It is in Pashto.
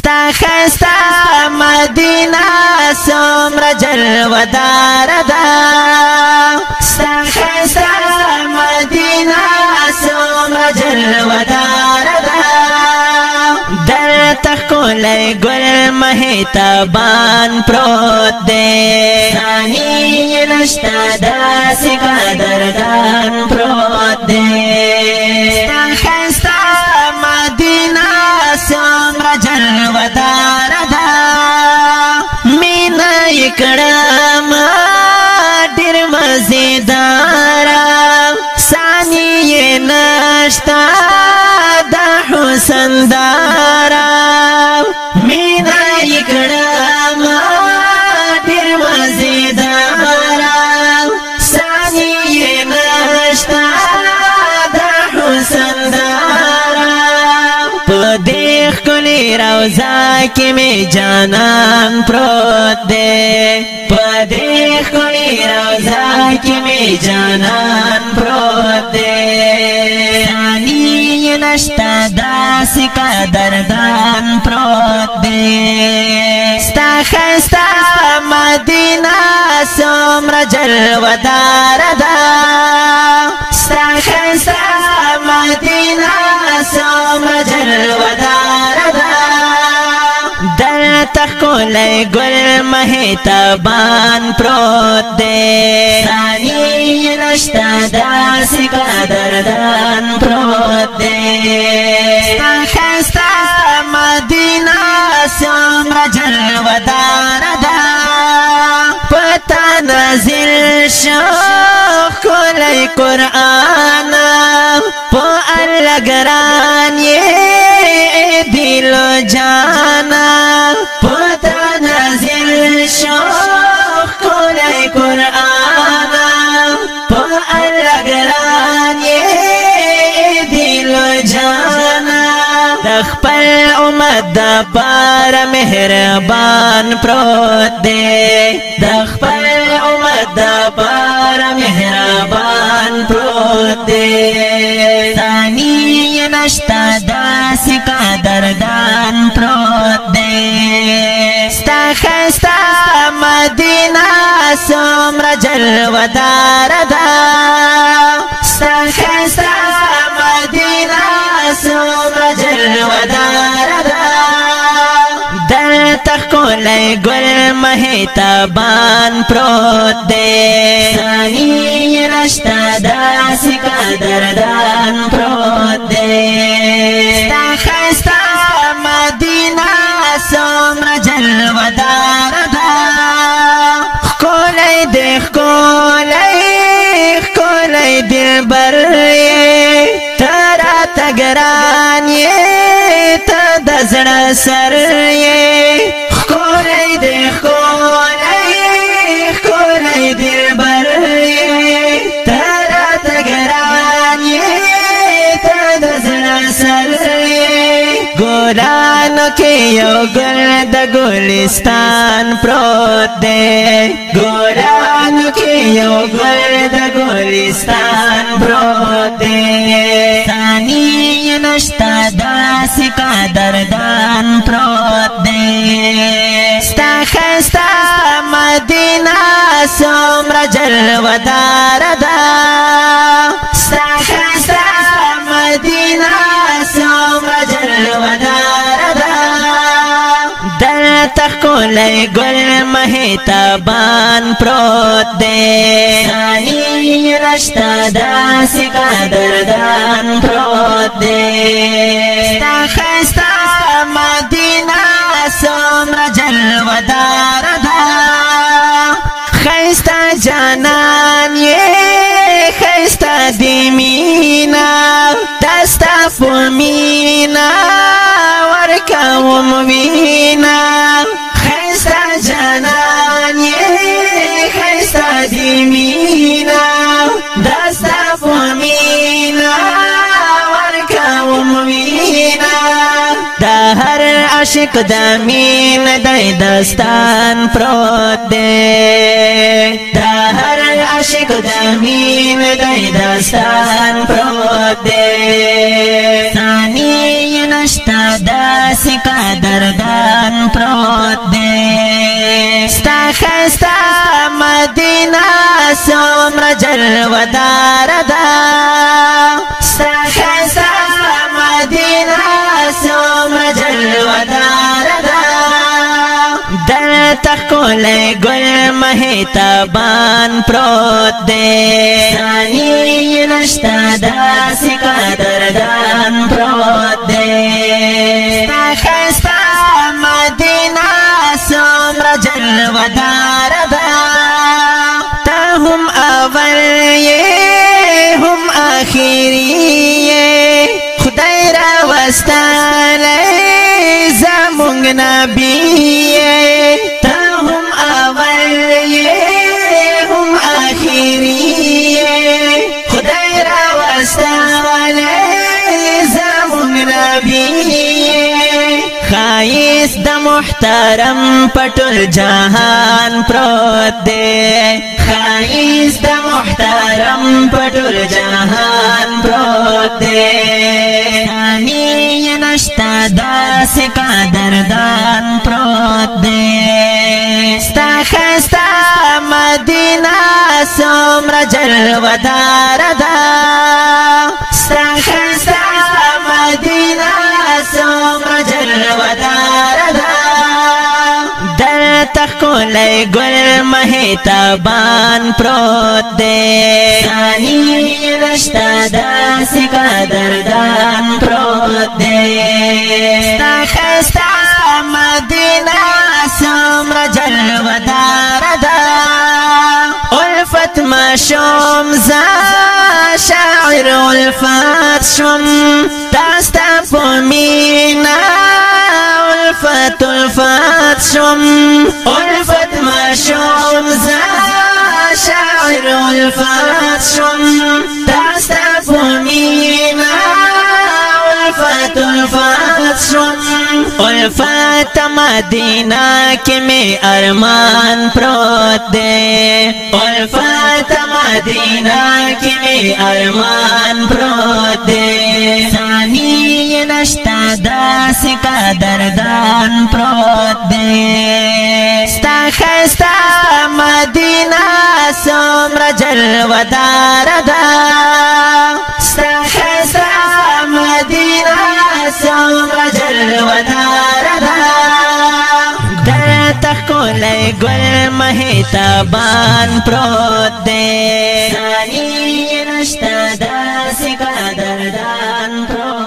ستا خستا مدینہ سمر جلودار دا ستا خستا مدینہ سمر جلودار دا در تخول گل مہتبان پروت دے سانی نشتا دا سکا دردان پروت دے ستا خستا مدینہ سمر جلودار وفادار دا مینا کړم ډیر مزیدار ثانیه نشتا د حسین دار مینا کړم ډیر مزیدار ثانیه نشتا د حسین دار په دې خلې روزه کې می جانان پروت دی پدې خوري روزا کې می جانان پروت دی ثاني نشتا داس کا دردان پروت دی ستا خستا مدینه سمر جلودار تخکولی گل مهتبان پروت دی ثانی نشتا داسی قدردان پروت دی ستا مدینه سمر جلودار دا پتا نازل شوخ کولی قرآن پو اللہ گران یہ اے دل جانا پتا نازل شوق کولای قرآن پا اللہ گران اے دل جانا دخپل امت دا پار مہربان پروت دے دخپل امت دا پار مہربان پروت دے خستا مدینہ سمر جلودار دا ستا خستا مدینہ سمر جلودار دا در تخکول گل مہتبان پروت دے سانی رشتا دا سکا دردان پروت دے ستا خستا مدینہ سمر جلودار بر ترا تګران یې ته د زړه سر یې خورې دې خورې خورې دې بر یې ترا تګران یې ته د زړه سر یې ګورانو کې یو ګل د ګلستان پروت دې ګورانو یو ګل د ګلستان پروت دی ثانی نشتا داس قدردان پروت دی ستا خستا مدینه سومره جلوه ده گل مهتابان پروت دے ساہی رشتہ دا سکا دردان پروت دے ستا خیستا مدینہ سمر جلودار دا خیستا جانان یہ خیستا دیمینا دستا فمینا ورکا وموینا عاشق د امین دای داستان پروت دی دا هر عاشق د امین دای داستان پروت دی ثانی نشتا داس قدر دان پروت دی ستا خستا مدینه سومر جلودار ده ګل ګل مه تبان پروت دے ثانی نشتا دا سکا دردان پروت دے خستا مدینہ سمر جلودار دا تا هم اول یہ هم آخری یہ خدای را وستاله زمونږ نبی محترم پټل جهان پروت دی خایست محترم پټل جهان پروت دی ثانی نشتا داس قدردان پروت دی ستا خستا مدینه سومره جلوه دار ده لالی گل مهتابان پروت دی ثانی نشتا داسی قدردان پروت دی ستا خستا مدینه سمر جلو دار دا الفت ما شوم زا شاعر الفت شوم داستا پومینا الفت الفت شوم الفت شوم زه شاعر الفات شوم تاستا پومینا الفات الفات شوم الفات مدینہ کې می ارمان پروت دی الفات मदीना के अरमान प्रोते सानी नश्ता दास का दरदान प्रोते स्ता मदीना सोम्र जल्वदा गोल महिताबान प्रोते सानी नष्ट दास कादर दान प्रो